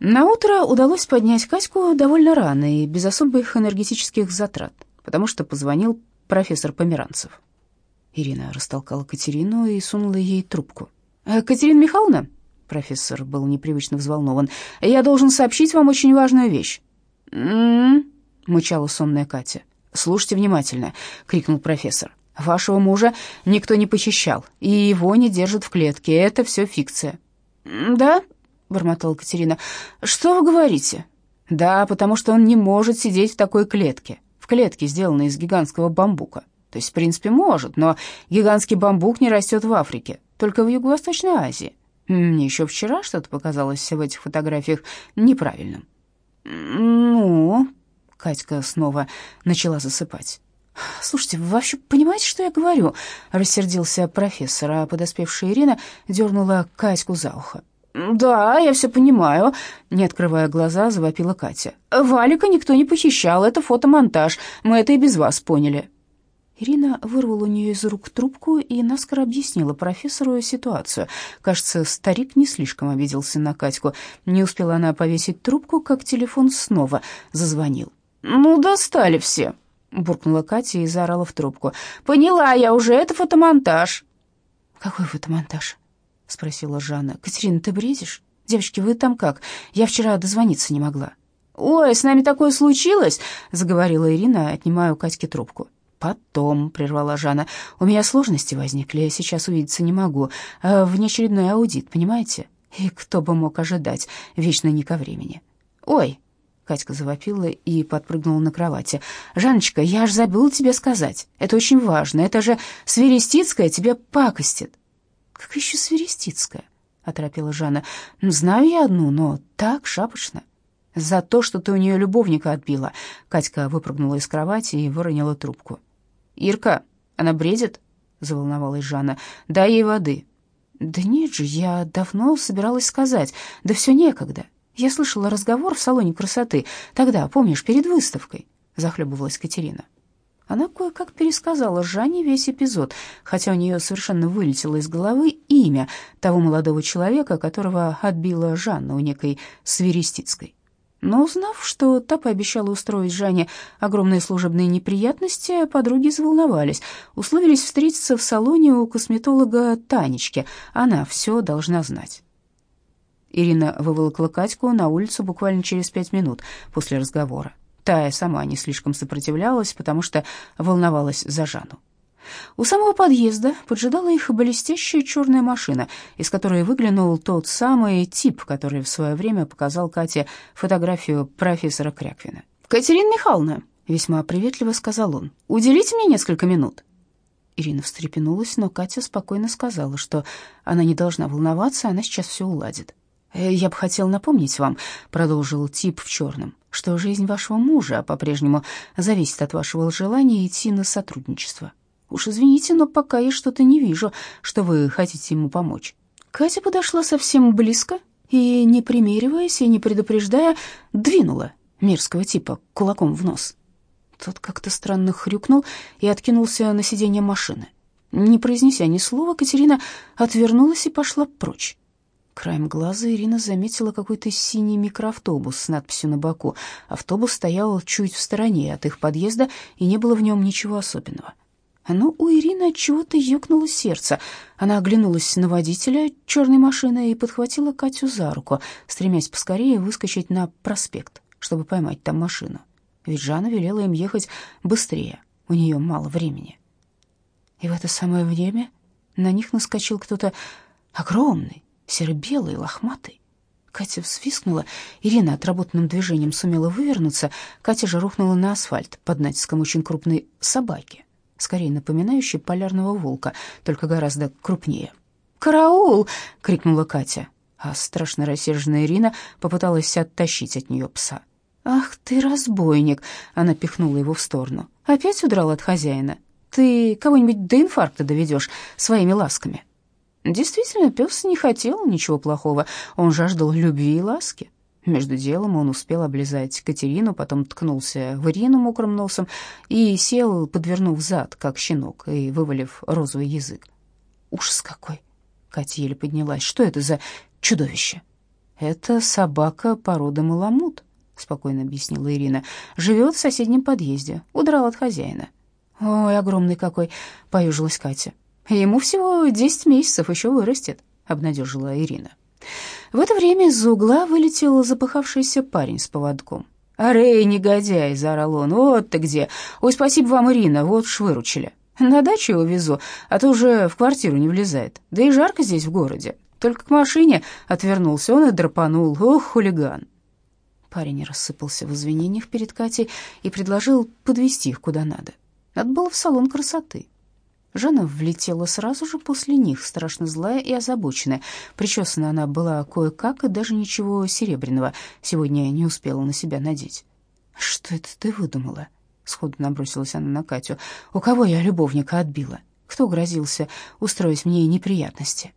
На утро удалось поднять Катьку довольно рано и без особых энергетических затрат, потому что позвонил профессор Померанцев. Ирина растолкала Катерину и сунула ей трубку. «Э, «Катерина Михайловна?» Профессор был непривычно взволнован. «Я должен сообщить вам очень важную вещь». «М-м-м», мычала сонная Катя. «Слушайте внимательно», — крикнул профессор. «Вашего мужа никто не похищал, и его не держат в клетке. Это все фикция». «Да?» — бормотала Катерина. «Что вы говорите?» «Да, потому что он не может сидеть в такой клетке, в клетке, сделанной из гигантского бамбука. То есть, в принципе, может, но гигантский бамбук не растет в Африке, только в Юго-Восточной Азии. Мне еще вчера что-то показалось в этих фотографиях неправильным». «Ну...» — Катька снова начала засыпать. «Слушайте, вы вообще понимаете, что я говорю?» — рассердился профессор, а подоспевшая Ирина дернула Катьку за ухо. «Да, я все понимаю», — не открывая глаза, завопила Катя. «Валика никто не похищал, это фотомонтаж, мы это и без вас поняли». Ирина вырвала у нее из рук трубку и наскоро объяснила профессору ситуацию. Кажется, старик не слишком обиделся на Катьку. Не успела она повесить трубку, как телефон снова зазвонил. «Ну, достали все», — буркнула Катя и заорала в трубку. «Поняла я уже, это фотомонтаж». «Какой фотомонтаж?» — спросила Жанна. «Катерина, ты бредишь? Девочки, вы там как? Я вчера дозвониться не могла». «Ой, с нами такое случилось», — заговорила Ирина, отнимая у Катьки трубку. «Потом», — прервала Жанна, — «у меня сложности возникли, я сейчас увидеться не могу. А внеочередной аудит, понимаете? И кто бы мог ожидать, вечно не ко времени». «Ой», Катька завопила и подпрыгнула на кровати. «Жанночка, я аж забыла тебе сказать. Это очень важно. Это же Сверестицкая тебе пакостит». «Как еще Сверестицкая?» — оторопела Жанна. «Ну, знаю я одну, но так, шапочно». «За то, что ты у нее любовника отбила». Катька выпрыгнула из кровати и выронила трубку. «Ирка, она бредит?» — заволновалась Жанна. «Дай ей воды». «Да нет же, я давно собиралась сказать. Да все некогда». Я слышала разговор в салоне красоты. Тогда, помнишь, перед выставкой?» — захлебывалась Катерина. Она кое-как пересказала Жанне весь эпизод, хотя у нее совершенно вылетело из головы имя того молодого человека, которого отбила Жанна у некой Свиристицкой. Но узнав, что та пообещала устроить Жанне огромные служебные неприятности, подруги заволновались, условились встретиться в салоне у косметолога Танечки. Она все должна знать. Ирина выволокла Катьку на улицу буквально через пять минут после разговора. Тая сама не слишком сопротивлялась, потому что волновалась за Жанну. У самого подъезда поджидала их блестящая черная машина, из которой выглянул тот самый тип, который в свое время показал Кате фотографию профессора Кряквина. «Катерина Михайловна», — весьма приветливо сказал он, — «уделите мне несколько минут». Ирина встрепенулась, но Катя спокойно сказала, что она не должна волноваться, она сейчас все уладит. Э, «Я бы хотел напомнить вам», — продолжил тип в черном, «что жизнь вашего мужа по-прежнему зависит от вашего желания идти на сотрудничество. Уж извините, но пока я что-то не вижу, что вы хотите ему помочь». Катя подошла совсем близко и, не примериваясь и не предупреждая, двинула мерзкого типа кулаком в нос. Тот как-то странно хрюкнул и откинулся на сиденье машины. Не произнеся ни слова, Катерина отвернулась и пошла прочь. Краем глаза Ирина заметила какой-то синий микроавтобус с надписью на боку. Автобус стоял чуть в стороне от их подъезда, и не было в нем ничего особенного. Но у Ирины от чего-то ёкнуло сердце. Она оглянулась на водителя черной машины и подхватила Катю за руку, стремясь поскорее выскочить на проспект, чтобы поймать там машину. Ведь Жанна велела им ехать быстрее, у нее мало времени. И в это самое время на них наскочил кто-то огромный, серо-белый, лохматый. Катя взвискнула, Ирина отработанным движением сумела вывернуться, Катя же рухнула на асфальт под натиском очень крупной собаки, скорее напоминающей полярного волка, только гораздо крупнее. «Караул!» — крикнула Катя, а страшно рассерженная Ирина попыталась оттащить от нее пса. «Ах ты, разбойник!» — она пихнула его в сторону. «Опять удрал от хозяина? Ты кого-нибудь до инфаркта доведешь своими ласками?» Действительно, пес не хотел ничего плохого, он жаждал любви и ласки. Между делом он успел облизать Катерину, потом ткнулся в Ирину мокрым носом и сел, подвернув зад, как щенок, и вывалив розовый язык. «Ужас какой!» — Катя еле поднялась. «Что это за чудовище?» «Это собака породы маламут», — спокойно объяснила Ирина. «Живет в соседнем подъезде, удрал от хозяина». «Ой, огромный какой!» — поюжилась Катя. «Ему всего десять месяцев, еще вырастет», — обнадежила Ирина. В это время из-за угла вылетел запыхавшийся парень с поводком. «Арей, негодяй!» — заорал он. «Вот ты где! Ой, спасибо вам, Ирина, вот ж выручили. На дачу его везу, а то уже в квартиру не влезает. Да и жарко здесь в городе. Только к машине отвернулся он и драпанул. Ох, хулиган!» Парень рассыпался в извинениях перед Катей и предложил подвести их куда надо. Отбыл в салон красоты. Жанна влетела сразу же после них, страшно злая и озабоченная. Причесана она была кое-как, и даже ничего серебряного сегодня не успела на себя надеть. «Что это ты выдумала?» — сходу набросилась она на Катю. «У кого я любовника отбила? Кто грозился устроить мне неприятности?»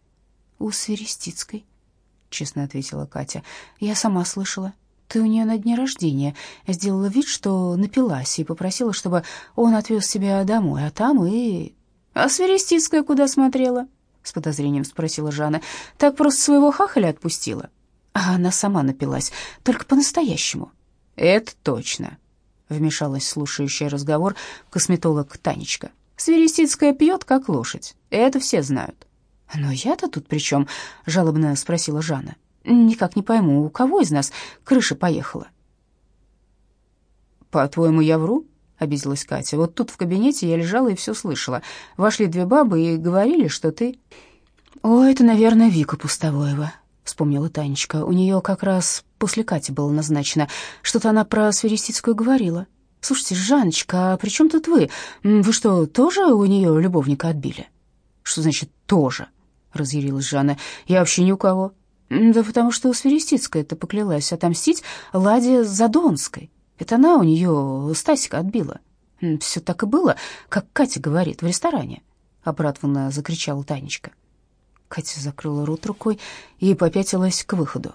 «У Свиристицкой», — честно ответила Катя. «Я сама слышала. Ты у нее на дне рождения сделала вид, что напилась, и попросила, чтобы он отвез себя домой, а там и...» «А Свиристицкая куда смотрела?» — с подозрением спросила Жанна. «Так просто своего хахаля отпустила?» А она сама напилась, только по-настоящему. «Это точно», — вмешалась слушающая разговор косметолог Танечка. «Свиристицкая пьет, как лошадь. Это все знают». «Но я-то тут при чем?» — жалобно спросила Жанна. «Никак не пойму, у кого из нас крыша поехала?» «По-твоему, я вру?» — обиделась Катя. «Вот тут в кабинете я лежала и все слышала. Вошли две бабы и говорили, что ты...» «О, это, наверное, Вика Пустовоева», — вспомнила Танечка. «У нее как раз после Кати было назначено. Что-то она про Сферистицкую говорила. Слушайте, Жанночка, а при чем тут вы? Вы что, тоже у нее любовника отбили?» «Что значит «тоже»?» — разъярилась Жанна. «Я вообще ни у кого». «Да потому что у Сферистицкая-то поклялась отомстить Ладе Задонской. Это она у нее Стасика отбила». «Все так и было, как Катя говорит, в ресторане», — обрадованно закричала Танечка. Катя закрыла рот рукой и попятилась к выходу.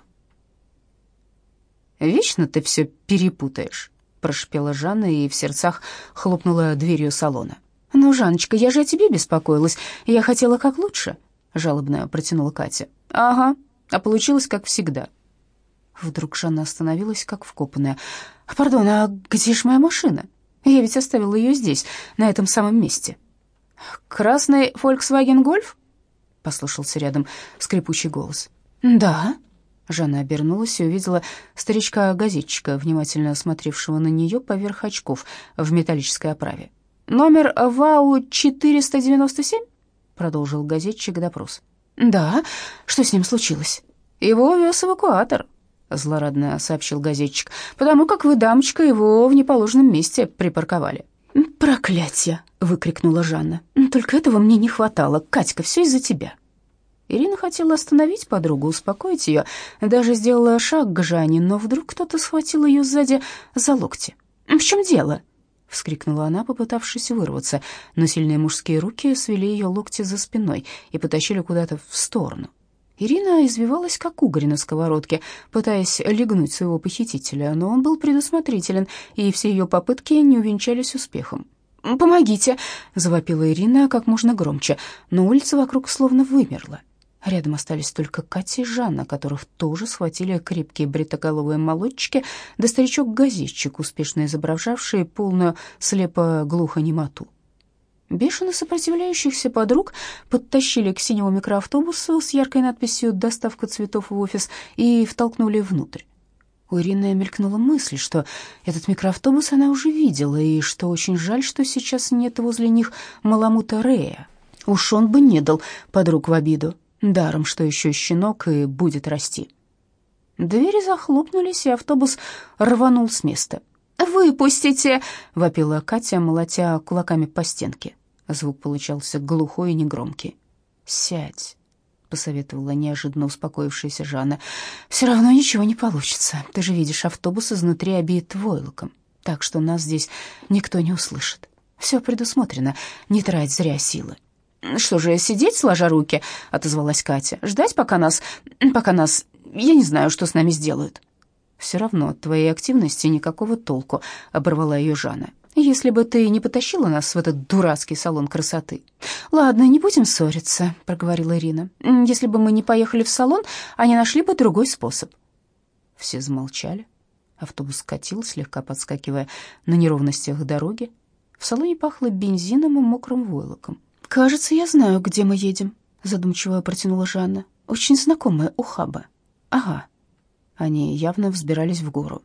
«Вечно ты все перепутаешь», — прошипела Жанна и в сердцах хлопнула дверью салона. «Ну, Жанночка, я же о тебе беспокоилась. Я хотела как лучше», — жалобно протянула Катя. «Ага, а получилось как всегда». Вдруг Жанна остановилась, как вкопанная. «Пардон, а где же моя машина? Я ведь оставила ее здесь, на этом самом месте». «Красный Volkswagen Golf?» — послышался рядом скрипучий голос. «Да». Жанна обернулась и увидела старичка-газетчика, внимательно смотревшего на нее поверх очков в металлической оправе. «Номер ВАУ-497?» — продолжил газетчик допрос. «Да, что с ним случилось?» «Его вез эвакуатор», — злорадно сообщил газетчик, «потому как вы, дамочка, его в неположенном месте припарковали». «Проклятие!» — выкрикнула Жанна. «Только этого мне не хватало. Катька, все из-за тебя». Ирина хотела остановить подругу, успокоить ее, даже сделала шаг к Жанне, но вдруг кто-то схватил ее сзади за локти. «В чем дело?» — вскрикнула она, попытавшись вырваться, но сильные мужские руки свели ее локти за спиной и потащили куда-то в сторону. Ирина извивалась, как угорь на сковородке, пытаясь легнуть своего похитителя, но он был предусмотрителен, и все ее попытки не увенчались успехом. «Помогите!» — завопила Ирина как можно громче, но улица вокруг словно вымерла. Рядом остались только Катя и Жанна, которых тоже схватили крепкие бритоголовые молодчики, да старичок-газетчик, успешно изображавший полную слепо-глухонемоту. Бешено сопротивляющихся подруг подтащили к синему микроавтобусу с яркой надписью «Доставка цветов в офис» и втолкнули внутрь. У Ирины мелькнула мысль, что этот микроавтобус она уже видела, и что очень жаль, что сейчас нет возле них Маламута Рея. Уж он бы не дал подруг в обиду. Даром, что еще щенок и будет расти. Двери захлопнулись, и автобус рванул с места. «Выпустите!» — вопила Катя, молотя кулаками по стенке. Звук получался глухой и негромкий. «Сядь», — посоветовала неожиданно успокоившаяся Жанна. «Все равно ничего не получится. Ты же видишь, автобус изнутри обит войлоком, так что нас здесь никто не услышит. Все предусмотрено, не трать зря силы». «Что же, сидеть, сложа руки?» — отозвалась Катя. «Ждать, пока нас... пока нас... Я не знаю, что с нами сделают». «Все равно от твоей активности никакого толку», — оборвала ее Жанна. «Если бы ты не потащила нас в этот дурацкий салон красоты». «Ладно, не будем ссориться», — проговорила Ирина. «Если бы мы не поехали в салон, они нашли бы другой способ». Все замолчали. Автобус катил, слегка подскакивая на неровностях дороги. В салоне пахло бензином и мокрым войлоком. «Кажется, я знаю, где мы едем», — задумчиво протянула Жанна. «Очень знакомая ухаба». «Ага». Они явно взбирались в гору.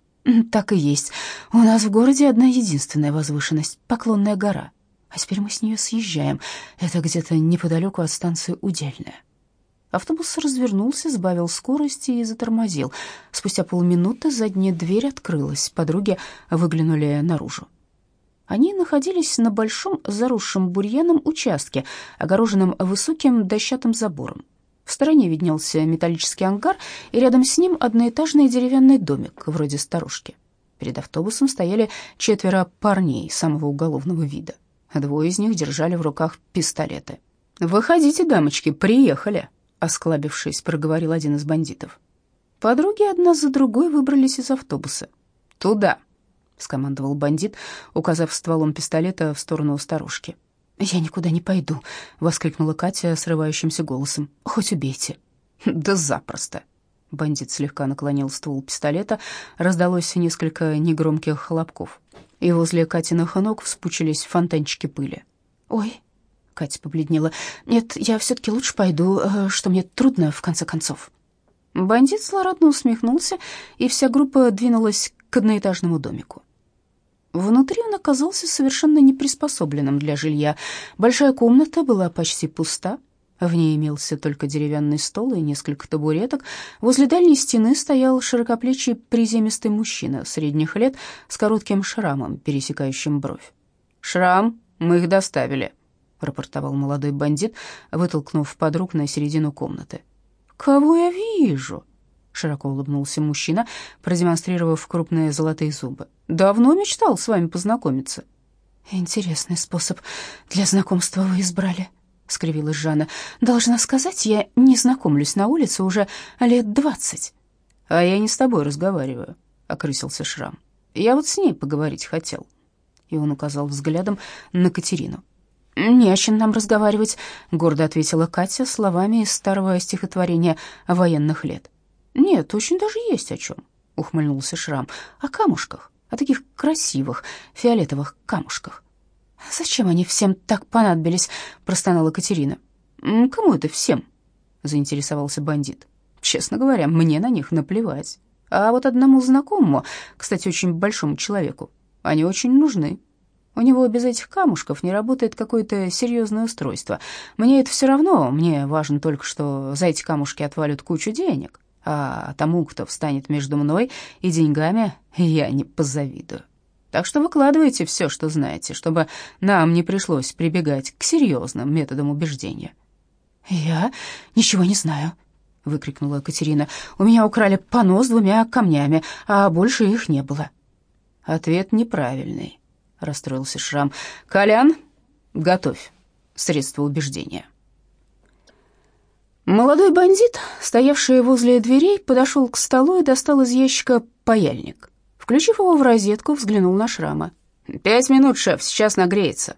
«Так и есть. У нас в городе одна единственная возвышенность — Поклонная гора. А теперь мы с нее съезжаем. Это где-то неподалеку от станции Удельная». Автобус развернулся, сбавил скорость и затормозил. Спустя полминуты задняя дверь открылась, подруги выглянули наружу. Они находились на большом заросшем бурьяном участке, огороженном высоким дощатым забором. В стороне виднелся металлический ангар, и рядом с ним одноэтажный деревянный домик, вроде старушки. Перед автобусом стояли четверо парней самого уголовного вида. Двое из них держали в руках пистолеты. «Выходите, дамочки, приехали!» осклабившись, проговорил один из бандитов. Подруги одна за другой выбрались из автобуса. «Туда!» — скомандовал бандит, указав стволом пистолета в сторону старушки. «Я никуда не пойду!» — воскликнула Катя срывающимся голосом. «Хоть убейте!» «Да запросто!» Бандит слегка наклонил ствол пистолета, раздалось несколько негромких хлопков, и возле Катиных ног вспучились фонтанчики пыли. «Ой!» Катя побледнела. «Нет, я все-таки лучше пойду, э, что мне трудно, в конце концов». Бандит злорадно усмехнулся, и вся группа двинулась к одноэтажному домику. Внутри он оказался совершенно неприспособленным для жилья. Большая комната была почти пуста. В ней имелся только деревянный стол и несколько табуреток. Возле дальней стены стоял широкоплечий приземистый мужчина средних лет с коротким шрамом, пересекающим бровь. «Шрам, мы их доставили», рапортовал молодой бандит, вытолкнув подруг на середину комнаты. «Кого я вижу?» — широко улыбнулся мужчина, продемонстрировав крупные золотые зубы. «Давно мечтал с вами познакомиться». «Интересный способ для знакомства вы избрали», — скривилась Жанна. «Должна сказать, я не знакомлюсь на улице уже лет двадцать». «А я не с тобой разговариваю», — окрысился Шрам. «Я вот с ней поговорить хотел». И он указал взглядом на Катерину. «Не о чем нам разговаривать», — гордо ответила Катя словами из старого стихотворения военных лет. «Нет, очень даже есть о чем», — ухмыльнулся Шрам. «О камушках, о таких красивых фиолетовых камушках». «Зачем они всем так понадобились?» — простонала Катерина. «Кому это всем?» — заинтересовался бандит. «Честно говоря, мне на них наплевать. А вот одному знакомому, кстати, очень большому человеку, они очень нужны». У него без этих камушков не работает какое-то серьезное устройство. Мне это все равно, мне важно только, что за эти камушки отвалят кучу денег, а тому, кто встанет между мной и деньгами, я не позавидую. Так что выкладывайте все, что знаете, чтобы нам не пришлось прибегать к серьезным методам убеждения». «Я ничего не знаю», — выкрикнула Катерина. «У меня украли пано с двумя камнями, а больше их не было». Ответ неправильный расстроился Шрам. «Колян, готовь средство убеждения». Молодой бандит, стоявший возле дверей, подошел к столу и достал из ящика паяльник. Включив его в розетку, взглянул на Шрама. «Пять минут, шеф, сейчас нагреется».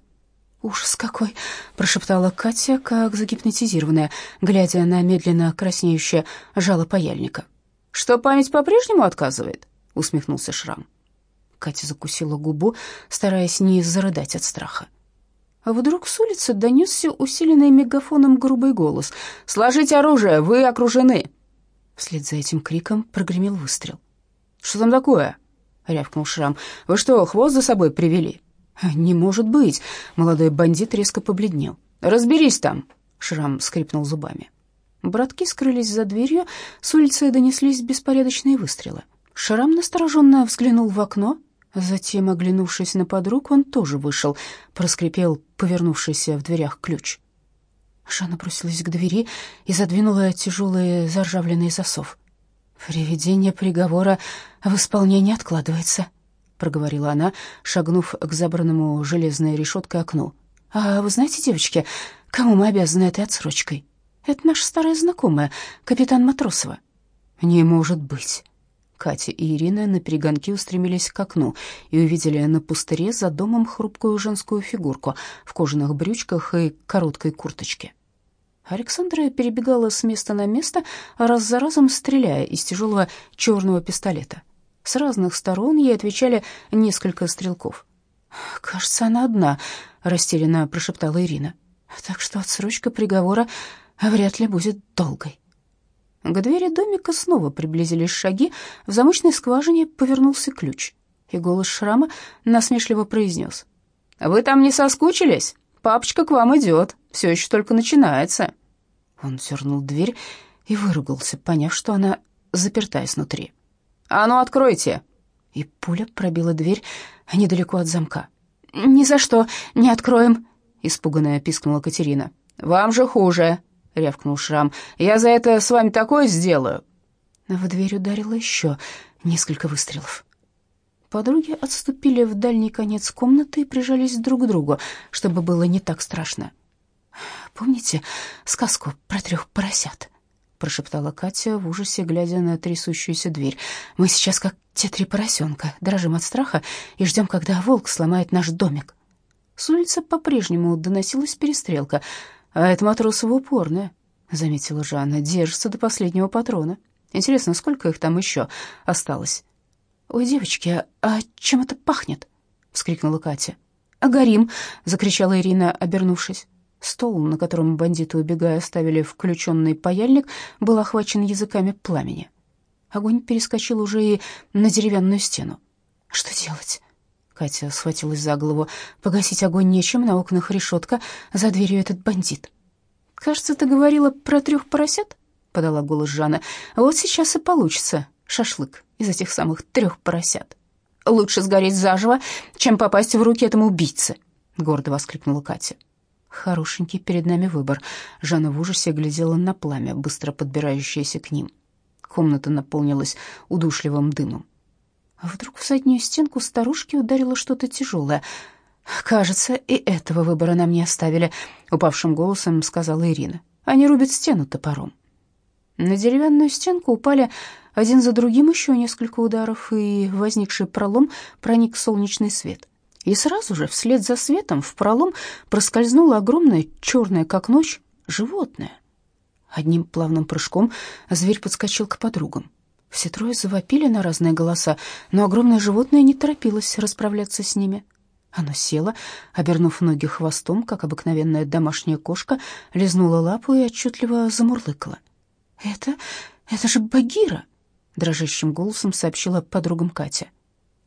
«Ужас какой!» — прошептала Катя, как загипнотизированная, глядя на медленно краснеющее жало паяльника. «Что, память по-прежнему отказывает?» — усмехнулся Шрам. Катя закусила губу, стараясь не зарыдать от страха. А вдруг с улицы донесся усиленный мегафоном грубый голос. «Сложите оружие, вы окружены!» Вслед за этим криком прогремел выстрел. «Что там такое?» — рявкнул Шрам. «Вы что, хвост за собой привели?» «Не может быть!» — молодой бандит резко побледнел. «Разберись там!» — Шрам скрипнул зубами. Братки скрылись за дверью, с улицы донеслись беспорядочные выстрелы. Шрам настороженно взглянул в окно, Затем, оглянувшись на подруг, он тоже вышел, проскрипел повернувшийся в дверях ключ. Жанна бросилась к двери и задвинула тяжелый заржавленный засов. «Приведение приговора в исполнение откладывается», — проговорила она, шагнув к забранному железной решеткой окну. «А вы знаете, девочки, кому мы обязаны этой отсрочкой? Это наша старая знакомая, капитан Матросова». «Не может быть». Катя и Ирина на перегонки устремились к окну и увидели на пустыре за домом хрупкую женскую фигурку в кожаных брючках и короткой курточке. Александра перебегала с места на место, раз за разом стреляя из тяжелого черного пистолета. С разных сторон ей отвечали несколько стрелков. «Кажется, она одна», — растерянно прошептала Ирина. «Так что отсрочка приговора вряд ли будет долгой». К двери домика снова приблизились шаги, в замочной скважине повернулся ключ, и голос Шрама насмешливо произнес. «Вы там не соскучились? Папочка к вам идет, все еще только начинается». Он дернул дверь и выругался, поняв, что она заперта изнутри. «А ну, откройте!» И пуля пробила дверь недалеко от замка. «Ни за что не откроем!» — испуганная пискнула Катерина. «Вам же хуже!» — рявкнул Шрам. «Я за это с вами такое сделаю!» В дверь ударило еще несколько выстрелов. Подруги отступили в дальний конец комнаты и прижались друг к другу, чтобы было не так страшно. «Помните сказку про трех поросят?» — прошептала Катя в ужасе, глядя на трясущуюся дверь. «Мы сейчас, как те три поросенка, дрожим от страха и ждем, когда волк сломает наш домик». С улицы по-прежнему доносилась перестрелка. «А это Матросова упорная», — заметила Жанна, — «держится до последнего патрона. Интересно, сколько их там еще осталось?» «Ой, девочки, а чем это пахнет?» — вскрикнула Катя. «А горим!» — закричала Ирина, обернувшись. Стол, на котором бандиты, убегая, оставили включенный паяльник, был охвачен языками пламени. Огонь перескочил уже и на деревянную стену. «Что делать?» Катя схватилась за голову. «Погасить огонь нечем, на окнах решетка, за дверью этот бандит». «Кажется, ты говорила про трех поросят?» — подала голос Жанна. «Вот сейчас и получится шашлык из этих самых трех поросят. Лучше сгореть заживо, чем попасть в руки этому убийце», — гордо воскликнула Катя. Хорошенький перед нами выбор. Жанна в ужасе глядела на пламя, быстро подбирающееся к ним. Комната наполнилась удушливым дымом. А вдруг в заднюю стенку старушки ударило что-то тяжелое. «Кажется, и этого выбора нам не оставили», — упавшим голосом сказала Ирина. «Они рубят стену топором». На деревянную стенку упали один за другим еще несколько ударов, и возникший пролом проник солнечный свет. И сразу же, вслед за светом, в пролом проскользнуло огромное, черное, как ночь, животное. Одним плавным прыжком зверь подскочил к подругам. Все трое завопили на разные голоса, но огромное животное не торопилось расправляться с ними. Оно село, обернув ноги хвостом, как обыкновенная домашняя кошка, лизнула лапу и отчетливо замурлыкала. «Это... это же Багира!» — дрожащим голосом сообщила подругам Катя.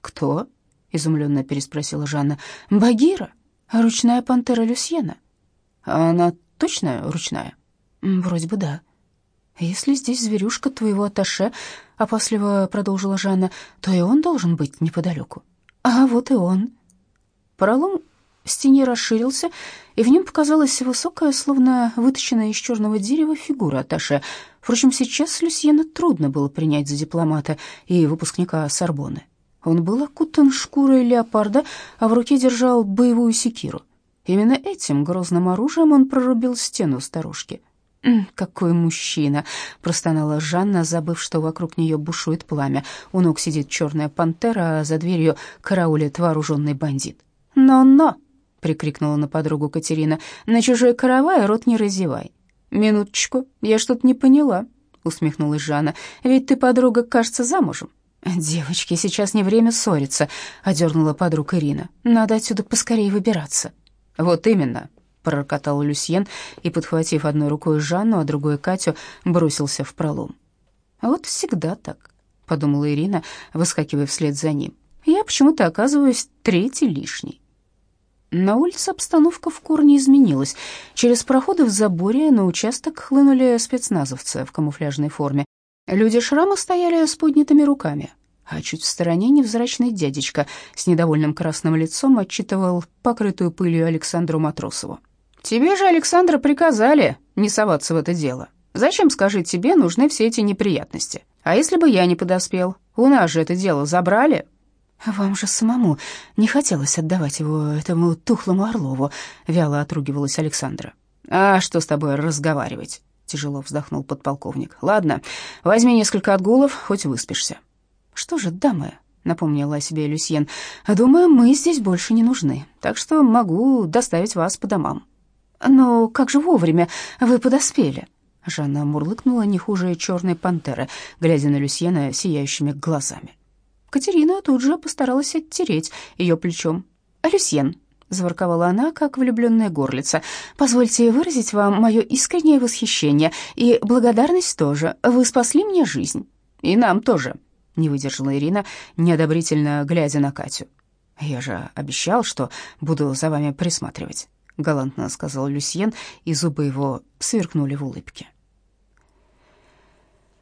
«Кто?» изумленно переспросила Жанна. Багира, ручная пантера Люсьена. Она точно ручная? Вроде бы да. Если здесь зверюшка твоего аташе, опасливо продолжила Жанна, то и он должен быть неподалеку. А вот и он. Пролом в стене расширился, и в нем показалась высокая, словно выточенная из черного дерева фигура Аташе. Впрочем, сейчас Люсьена трудно было принять за дипломата и выпускника Сорбонны. Он был окутан шкурой леопарда, а в руке держал боевую секиру. Именно этим грозным оружием он прорубил стену старушки. «Какой мужчина!» — простонала Жанна, забыв, что вокруг нее бушует пламя. У ног сидит черная пантера, а за дверью караулит вооруженный бандит. «Но-но!» — прикрикнула на подругу Катерина. «На чужой каравай рот не разевай». «Минуточку, я что-то не поняла», — усмехнулась Жанна. «Ведь ты, подруга, кажется, замужем». «Девочки, сейчас не время ссориться», — одернула подруг Ирина. «Надо отсюда поскорее выбираться». «Вот именно», — пророкотал Люсьен и, подхватив одной рукой Жанну, а другой Катю, бросился в пролом. «А вот всегда так», — подумала Ирина, выскакивая вслед за ним. «Я почему-то оказываюсь третий лишний». На улице обстановка в корне изменилась. Через проходы в заборе на участок хлынули спецназовцы в камуфляжной форме. Люди шрама стояли с поднятыми руками, а чуть в стороне невзрачный дядечка с недовольным красным лицом отчитывал покрытую пылью Александру Матросову. «Тебе же, Александра, приказали не соваться в это дело. Зачем, скажи, тебе нужны все эти неприятности? А если бы я не подоспел? У нас же это дело забрали». «Вам же самому не хотелось отдавать его этому тухлому Орлову», — вяло отругивалась Александра. «А что с тобой разговаривать? тяжело вздохнул подполковник. Ладно, возьми несколько отгулов, хоть выспишься. Что же, дамы, напомнила о себе Люсьен. Думаю, мы здесь больше не нужны, так что могу доставить вас по домам. Но как же вовремя вы подоспели?» Жанна мурлыкнула не хуже черной пантеры, глядя на Люсьена сияющими глазами. Катерина тут же постаралась оттереть ее плечом. «Люсьен», — заворковала она, как влюбленная горлица, — «позвольте выразить вам мое искреннее восхищение и благодарность тоже. Вы спасли мне жизнь». «И нам тоже», — не выдержала Ирина, неодобрительно глядя на Катю. «Я же обещал, что буду за вами присматривать», — галантно сказал Люсьен, и зубы его сверкнули в улыбке.